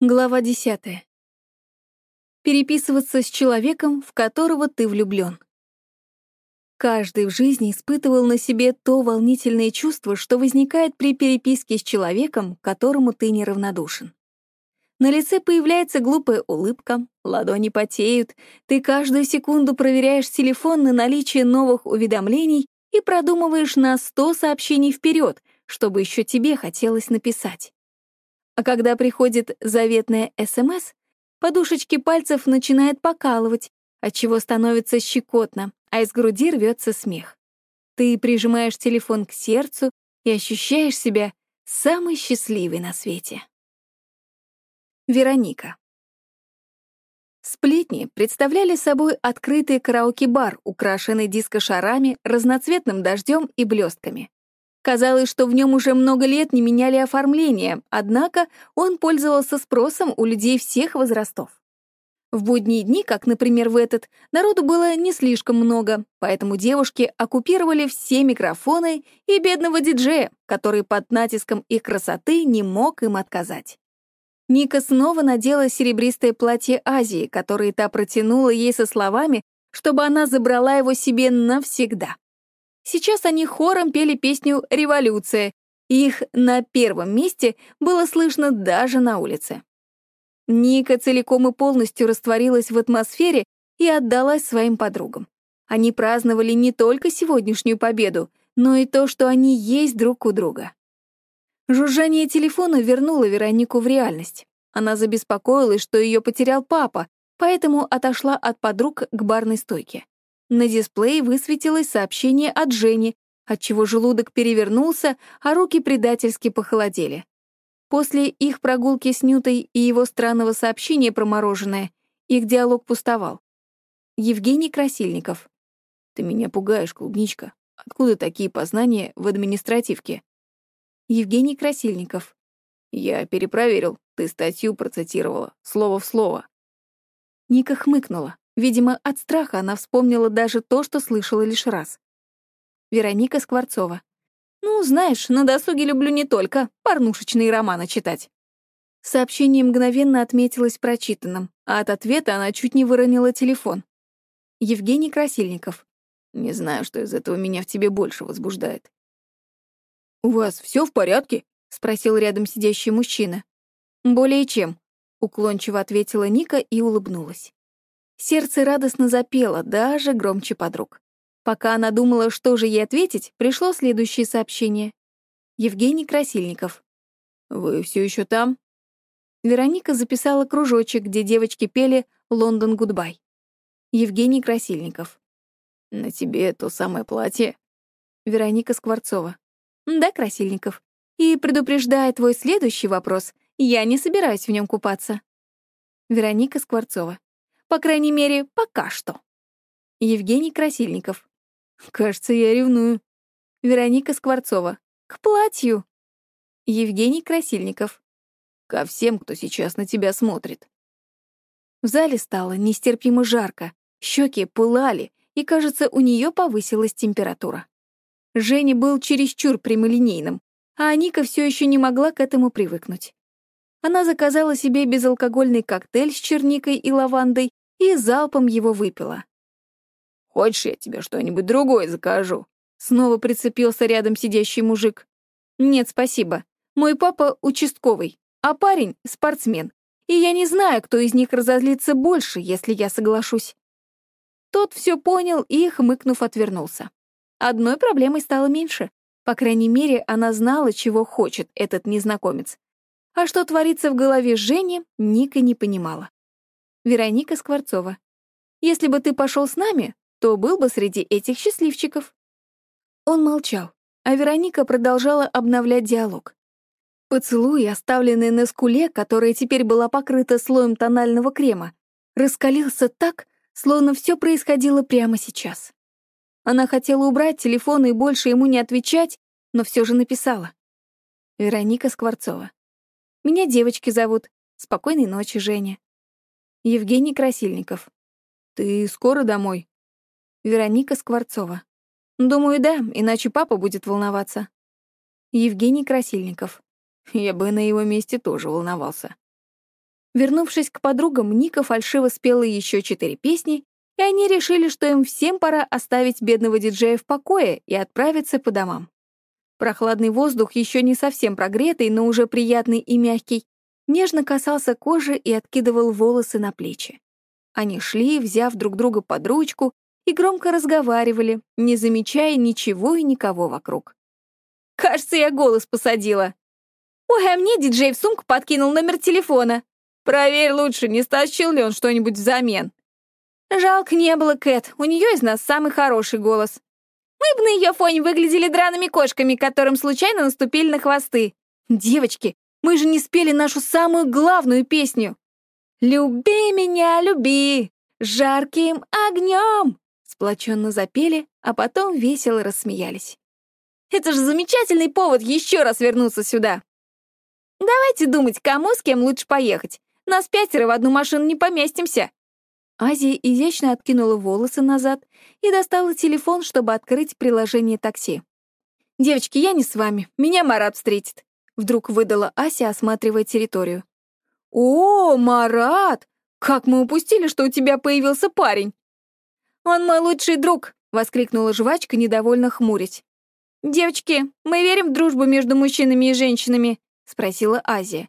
Глава 10. Переписываться с человеком, в которого ты влюблён. Каждый в жизни испытывал на себе то волнительное чувство, что возникает при переписке с человеком, которому ты неравнодушен. На лице появляется глупая улыбка, ладони потеют, ты каждую секунду проверяешь телефон на наличие новых уведомлений и продумываешь на 100 сообщений вперед, чтобы еще тебе хотелось написать. А когда приходит заветная СМС, подушечки пальцев начинает покалывать, отчего становится щекотно, а из груди рвется смех. Ты прижимаешь телефон к сердцу и ощущаешь себя самой счастливой на свете. Вероника. Сплетни представляли собой открытый караоке-бар, украшенный дискошарами, разноцветным дождем и блестками. Казалось, что в нем уже много лет не меняли оформление, однако он пользовался спросом у людей всех возрастов. В будние дни, как, например, в этот, народу было не слишком много, поэтому девушки оккупировали все микрофоны и бедного диджея, который под натиском их красоты не мог им отказать. Ника снова надела серебристое платье Азии, которое та протянула ей со словами, чтобы она забрала его себе навсегда. Сейчас они хором пели песню «Революция», их на первом месте было слышно даже на улице. Ника целиком и полностью растворилась в атмосфере и отдалась своим подругам. Они праздновали не только сегодняшнюю победу, но и то, что они есть друг у друга. Жужжание телефона вернуло Веронику в реальность. Она забеспокоилась, что ее потерял папа, поэтому отошла от подруг к барной стойке. На дисплее высветилось сообщение от Жени, отчего желудок перевернулся, а руки предательски похолодели. После их прогулки с Нютой и его странного сообщения про мороженое, их диалог пустовал. Евгений Красильников. «Ты меня пугаешь, клубничка. Откуда такие познания в административке?» Евгений Красильников. «Я перепроверил. Ты статью процитировала, слово в слово». Ника хмыкнула. Видимо, от страха она вспомнила даже то, что слышала лишь раз. Вероника Скворцова. «Ну, знаешь, на досуге люблю не только порнушечные романы читать». Сообщение мгновенно отметилось прочитанным, а от ответа она чуть не выронила телефон. Евгений Красильников. «Не знаю, что из этого меня в тебе больше возбуждает». «У вас все в порядке?» — спросил рядом сидящий мужчина. «Более чем», — уклончиво ответила Ника и улыбнулась. Сердце радостно запело, даже громче подруг. Пока она думала, что же ей ответить, пришло следующее сообщение. Евгений Красильников. «Вы все еще там?» Вероника записала кружочек, где девочки пели «London Goodbye». Евгений Красильников. «На тебе то самое платье?» Вероника Скворцова. «Да, Красильников. И предупреждая твой следующий вопрос, я не собираюсь в нем купаться». Вероника Скворцова. По крайней мере, пока что. Евгений Красильников. Кажется, я ревную. Вероника Скворцова. К платью. Евгений Красильников. Ко всем, кто сейчас на тебя смотрит. В зале стало нестерпимо жарко, щеки пылали, и, кажется, у нее повысилась температура. Женя был чересчур прямолинейным, а Аника все еще не могла к этому привыкнуть. Она заказала себе безалкогольный коктейль с черникой и лавандой и залпом его выпила. «Хочешь, я тебе что-нибудь другое закажу?» Снова прицепился рядом сидящий мужик. «Нет, спасибо. Мой папа участковый, а парень — спортсмен. И я не знаю, кто из них разозлится больше, если я соглашусь». Тот все понял и, хмыкнув, отвернулся. Одной проблемой стало меньше. По крайней мере, она знала, чего хочет этот незнакомец. А что творится в голове Жени, Ника не понимала. Вероника Скворцова. «Если бы ты пошел с нами, то был бы среди этих счастливчиков». Он молчал, а Вероника продолжала обновлять диалог. Поцелуй, оставленный на скуле, которая теперь была покрыта слоем тонального крема, раскалился так, словно все происходило прямо сейчас. Она хотела убрать телефон и больше ему не отвечать, но все же написала. Вероника Скворцова. «Меня девочки зовут. Спокойной ночи, Женя. Евгений Красильников. «Ты скоро домой?» Вероника Скворцова. «Думаю, да, иначе папа будет волноваться». Евгений Красильников. Я бы на его месте тоже волновался. Вернувшись к подругам, Ника фальшиво спела еще четыре песни, и они решили, что им всем пора оставить бедного диджея в покое и отправиться по домам. Прохладный воздух, еще не совсем прогретый, но уже приятный и мягкий, нежно касался кожи и откидывал волосы на плечи. Они шли, взяв друг друга под ручку, и громко разговаривали, не замечая ничего и никого вокруг. «Кажется, я голос посадила». «Ой, а мне диджей в сумку подкинул номер телефона. Проверь лучше, не стащил ли он что-нибудь взамен». Жалко не было Кэт, у нее из нас самый хороший голос. Мы бы на ее фоне выглядели драными кошками, которым случайно наступили на хвосты. Девочки, мы же не спели нашу самую главную песню. «Люби меня, люби, жарким огнем!» Сплоченно запели, а потом весело рассмеялись. «Это же замечательный повод еще раз вернуться сюда!» «Давайте думать, кому с кем лучше поехать. Нас пятеро в одну машину не поместимся!» Азия изящно откинула волосы назад и достала телефон, чтобы открыть приложение такси. «Девочки, я не с вами. Меня Марат встретит», — вдруг выдала Ася, осматривая территорию. «О, Марат! Как мы упустили, что у тебя появился парень!» «Он мой лучший друг!» — воскликнула жвачка, недовольно хмурить. «Девочки, мы верим в дружбу между мужчинами и женщинами?» — спросила Азия.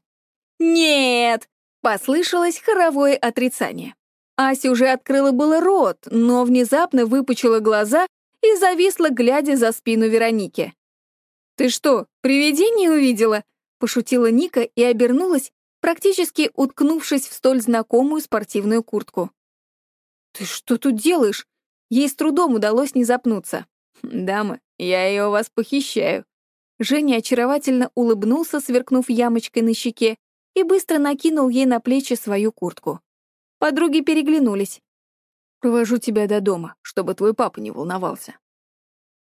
«Нет!» — послышалось хоровое отрицание. Ася уже открыла было рот, но внезапно выпучила глаза и зависла, глядя за спину Вероники. «Ты что, привидение увидела?» — пошутила Ника и обернулась, практически уткнувшись в столь знакомую спортивную куртку. «Ты что тут делаешь?» Ей с трудом удалось не запнуться. «Дамы, я ее вас похищаю». Женя очаровательно улыбнулся, сверкнув ямочкой на щеке, и быстро накинул ей на плечи свою куртку. Подруги переглянулись. «Провожу тебя до дома, чтобы твой папа не волновался».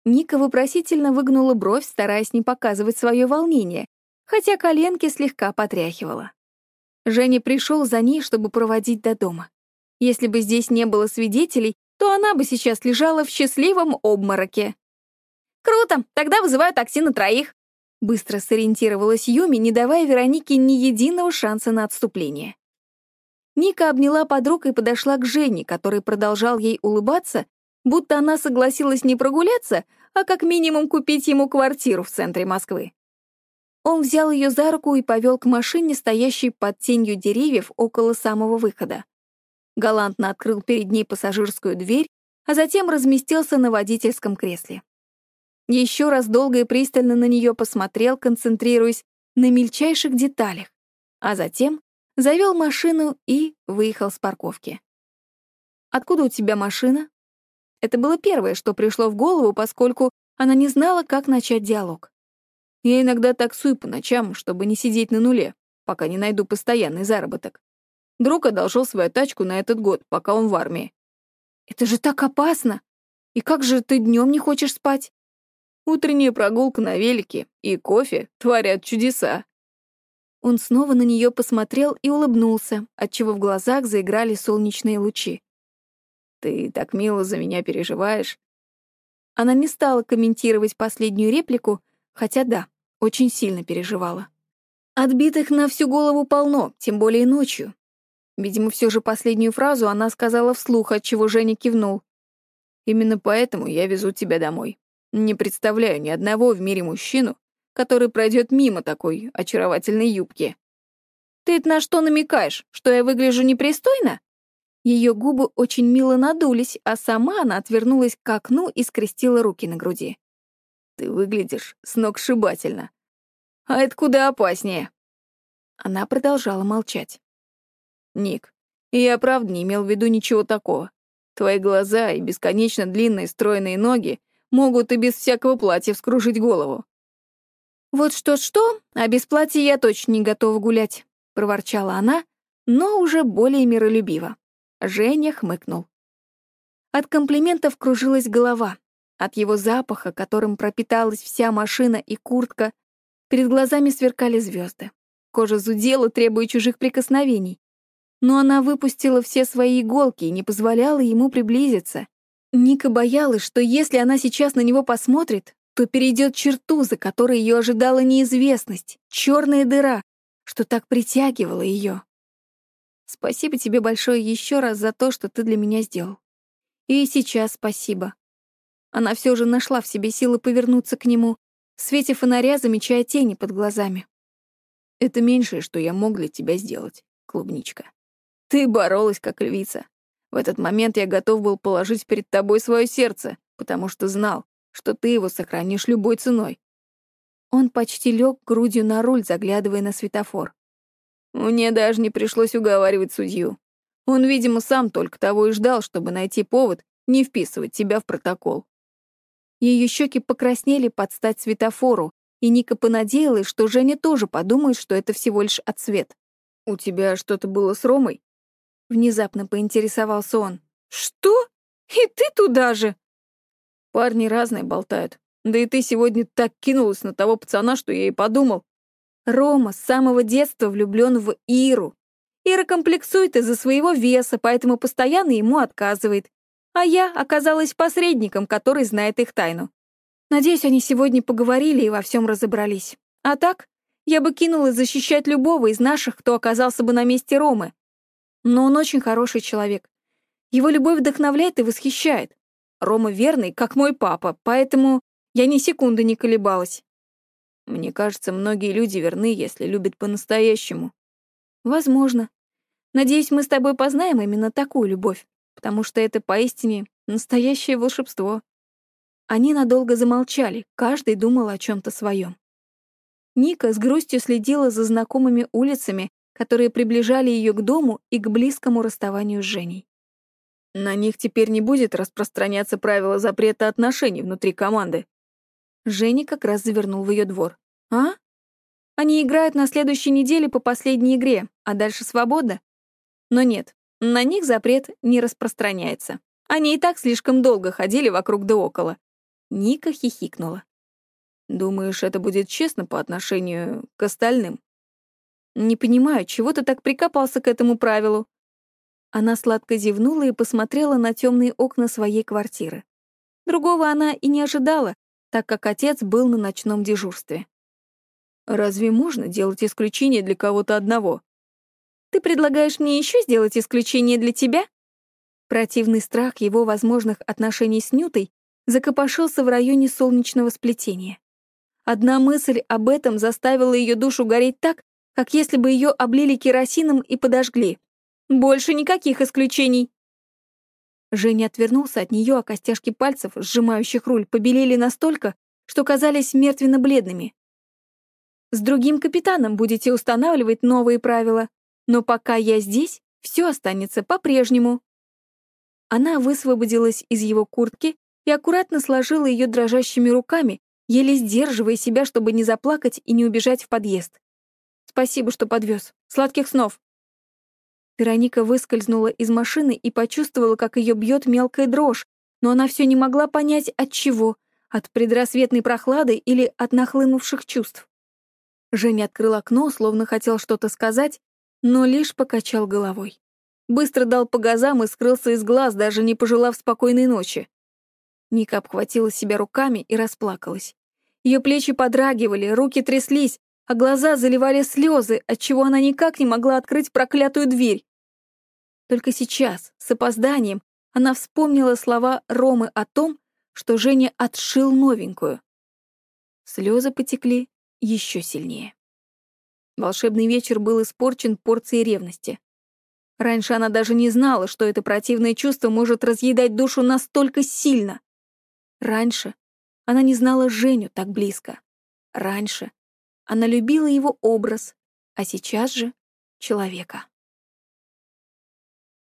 Ника вопросительно выгнула бровь, стараясь не показывать свое волнение, хотя коленки слегка потряхивала. Женя пришел за ней, чтобы проводить до дома. Если бы здесь не было свидетелей, то она бы сейчас лежала в счастливом обмороке. «Круто! Тогда вызываю такси на троих!» Быстро сориентировалась Юми, не давая Веронике ни единого шанса на отступление. Ника обняла подруг и подошла к Жене, который продолжал ей улыбаться, будто она согласилась не прогуляться, а как минимум купить ему квартиру в центре Москвы. Он взял ее за руку и повел к машине, стоящей под тенью деревьев около самого выхода. Галантно открыл перед ней пассажирскую дверь, а затем разместился на водительском кресле. Еще раз долго и пристально на нее посмотрел, концентрируясь на мельчайших деталях, а затем завел машину и выехал с парковки. «Откуда у тебя машина?» Это было первое, что пришло в голову, поскольку она не знала, как начать диалог. «Я иногда таксую по ночам, чтобы не сидеть на нуле, пока не найду постоянный заработок. Друг одолжил свою тачку на этот год, пока он в армии. «Это же так опасно! И как же ты днем не хочешь спать?» Утренняя прогулка на велике и кофе творят чудеса. Он снова на нее посмотрел и улыбнулся, отчего в глазах заиграли солнечные лучи. «Ты так мило за меня переживаешь». Она не стала комментировать последнюю реплику, хотя да, очень сильно переживала. Отбитых на всю голову полно, тем более ночью. Видимо, все же последнюю фразу она сказала вслух, отчего Женя кивнул. «Именно поэтому я везу тебя домой. Не представляю ни одного в мире мужчину, который пройдет мимо такой очаровательной юбки. «Ты на что намекаешь? Что я выгляжу непристойно?» Ее губы очень мило надулись, а сама она отвернулась к окну и скрестила руки на груди. «Ты выглядишь сногсшибательно. А это куда опаснее». Она продолжала молчать. «Ник, я правда не имел в виду ничего такого. Твои глаза и бесконечно длинные стройные ноги могут и без всякого платья вскружить голову. «Вот что-что, а без платья я точно не готова гулять», — проворчала она, но уже более миролюбиво. Женя хмыкнул. От комплиментов кружилась голова, от его запаха, которым пропиталась вся машина и куртка, перед глазами сверкали звезды. Кожа зудела, требуя чужих прикосновений. Но она выпустила все свои иголки и не позволяла ему приблизиться. Ника боялась, что если она сейчас на него посмотрит, то перейдет черту, за которой ее ожидала неизвестность, черная дыра, что так притягивала ее. Спасибо тебе большое еще раз за то, что ты для меня сделал. И сейчас спасибо. Она все же нашла в себе силы повернуться к нему, в свете фонаря замечая тени под глазами. Это меньшее, что я мог для тебя сделать, клубничка. Ты боролась, как львица. В этот момент я готов был положить перед тобой свое сердце, потому что знал, что ты его сохранишь любой ценой. Он почти лег грудью на руль, заглядывая на светофор. Мне даже не пришлось уговаривать судью. Он, видимо, сам только того и ждал, чтобы найти повод не вписывать тебя в протокол. Ее щеки покраснели под стать светофору, и Ника понадеялась, что Женя тоже подумает, что это всего лишь отсвет. «У тебя что-то было с Ромой?» Внезапно поинтересовался он. «Что? И ты туда же?» Парни разные болтают. Да и ты сегодня так кинулась на того пацана, что я и подумал. Рома с самого детства влюблен в Иру. Ира комплексует из-за своего веса, поэтому постоянно ему отказывает. А я оказалась посредником, который знает их тайну. Надеюсь, они сегодня поговорили и во всем разобрались. А так, я бы кинулась защищать любого из наших, кто оказался бы на месте Ромы. Но он очень хороший человек. Его любовь вдохновляет и восхищает. Рома верный, как мой папа, поэтому я ни секунды не колебалась. Мне кажется, многие люди верны, если любят по-настоящему. Возможно. Надеюсь, мы с тобой познаем именно такую любовь, потому что это поистине настоящее волшебство. Они надолго замолчали, каждый думал о чем то своем. Ника с грустью следила за знакомыми улицами, которые приближали ее к дому и к близкому расставанию с Женей. На них теперь не будет распространяться правила запрета отношений внутри команды. Женя как раз завернул в ее двор. «А? Они играют на следующей неделе по последней игре, а дальше свобода?» Но нет, на них запрет не распространяется. Они и так слишком долго ходили вокруг да около. Ника хихикнула. «Думаешь, это будет честно по отношению к остальным?» «Не понимаю, чего ты так прикопался к этому правилу?» Она сладко зевнула и посмотрела на темные окна своей квартиры. Другого она и не ожидала, так как отец был на ночном дежурстве. «Разве можно делать исключение для кого-то одного?» «Ты предлагаешь мне еще сделать исключение для тебя?» Противный страх его возможных отношений с Нютой закопошился в районе солнечного сплетения. Одна мысль об этом заставила ее душу гореть так, как если бы ее облили керосином и подожгли. Больше никаких исключений. Женя отвернулся от нее, а костяшки пальцев, сжимающих руль, побелели настолько, что казались мертвенно-бледными. С другим капитаном будете устанавливать новые правила, но пока я здесь, все останется по-прежнему. Она высвободилась из его куртки и аккуратно сложила ее дрожащими руками, еле сдерживая себя, чтобы не заплакать и не убежать в подъезд. «Спасибо, что подвез. Сладких снов!» Вероника выскользнула из машины и почувствовала, как ее бьет мелкая дрожь, но она все не могла понять, от чего — от предрассветной прохлады или от нахлынувших чувств. Женя открыл окно, словно хотел что-то сказать, но лишь покачал головой. Быстро дал по газам и скрылся из глаз, даже не пожелав спокойной ночи. Ника обхватила себя руками и расплакалась. Ее плечи подрагивали, руки тряслись, а глаза заливали слезы, отчего она никак не могла открыть проклятую дверь. Только сейчас, с опозданием, она вспомнила слова Ромы о том, что Женя отшил новенькую. Слезы потекли еще сильнее. Волшебный вечер был испорчен порцией ревности. Раньше она даже не знала, что это противное чувство может разъедать душу настолько сильно. Раньше она не знала Женю так близко. Раньше она любила его образ, а сейчас же — человека.